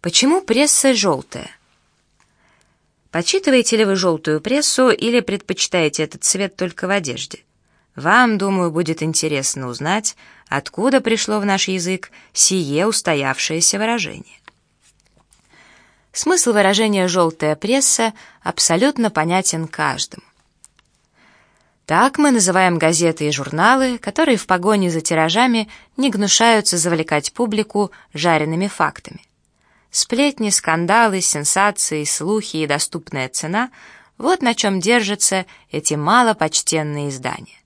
Почему пресса желтая? Почитываете ли вы желтую прессу или предпочитаете этот цвет только в одежде? Вам, думаю, будет интересно узнать, откуда пришло в наш язык сие устоявшееся выражение. Смысл выражения «желтая пресса» абсолютно понятен каждому. Так мы называем газеты и журналы, которые в погоне за тиражами не гнушаются завлекать публику жареными фактами. Сплетни, скандалы, сенсации, слухи и доступная цена — вот на чем держатся эти малопочтенные издания.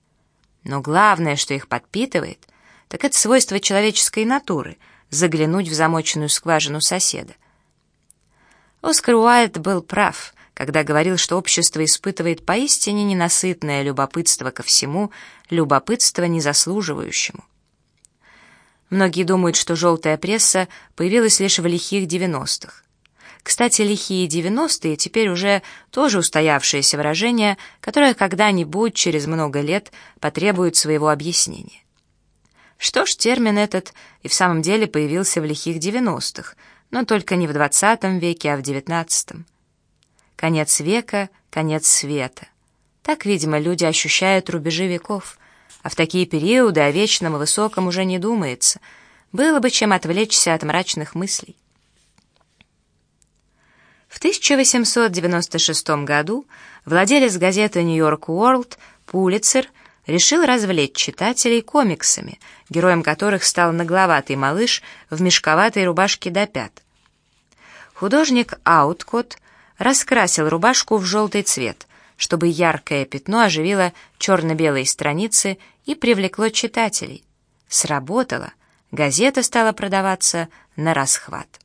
Но главное, что их подпитывает, так это свойство человеческой натуры — заглянуть в замоченную скважину соседа. Оскар Уайт был прав, когда говорил, что общество испытывает поистине ненасытное любопытство ко всему, любопытство незаслуживающему. Многие думают, что желтая пресса появилась лишь в лихих 90-х. Кстати, лихие 90-е теперь уже тоже устоявшееся выражение, которое когда-нибудь через много лет потребует своего объяснения. Что ж, термин этот и в самом деле появился в лихих 90-х, но только не в 20 веке, а в 19. Конец века, конец света. Так, видимо, люди ощущают рубежи веков — а в такие периоды о вечном и высоком уже не думается. Было бы чем отвлечься от мрачных мыслей. В 1896 году владелец газеты «Нью-Йорк Уорлд» Пулицер решил развлечь читателей комиксами, героем которых стал нагловатый малыш в мешковатой рубашке до пят. Художник Ауткот раскрасил рубашку в желтый цвет, чтобы яркое пятно оживило черно-белые страницы и привлекло читателей. Сработало, газета стала продаваться на расхват.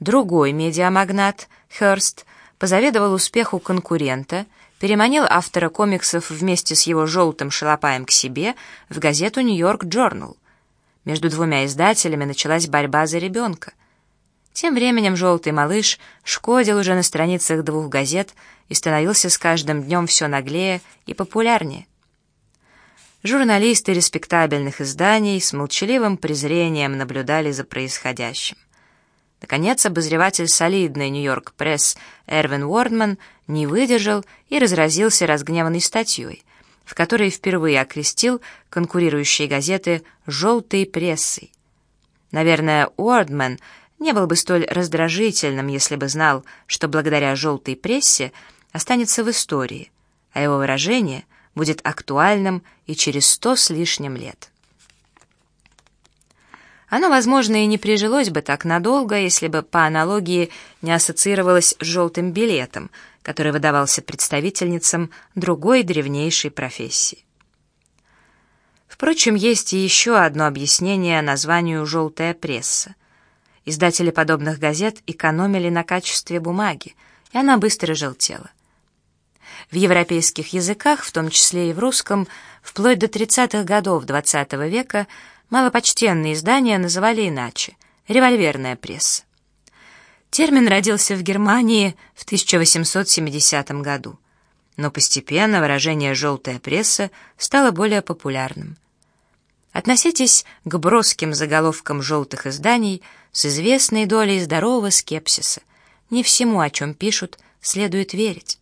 Другой медиамагнат, Хёрст, позавидовал успеху конкурента, переманил автора комиксов вместе с его желтым шалопаем к себе в газету «Нью-Йорк Джорнал». Между двумя издателями началась борьба за ребенка. Тем временем «желтый малыш» шкодил уже на страницах двух газет и становился с каждым днем все наглее и популярнее. Журналисты респектабельных изданий с молчаливым презрением наблюдали за происходящим. Наконец, обозреватель солидной «Нью-Йорк Пресс» Эрвин Уордман не выдержал и разразился разгневанной статьей, в которой впервые окрестил конкурирующие газеты «желтой прессой». Наверное, Уордман не был бы столь раздражительным, если бы знал, что благодаря «желтой прессе» останется в истории, а его выражение — будет актуальным и через сто с лишним лет. Оно, возможно, и не прижилось бы так надолго, если бы по аналогии не ассоциировалось с желтым билетом, который выдавался представительницам другой древнейшей профессии. Впрочем, есть и еще одно объяснение названию «желтая пресса». Издатели подобных газет экономили на качестве бумаги, и она быстро желтела. В европейских языках, в том числе и в русском, вплоть до 30-х годов XX -го века малопочтенные издания называли иначе — револьверная пресса. Термин родился в Германии в 1870 году, но постепенно выражение «желтая пресса» стало более популярным. Относитесь к броским заголовкам желтых изданий с известной долей здорового скепсиса. Не всему, о чем пишут, следует верить.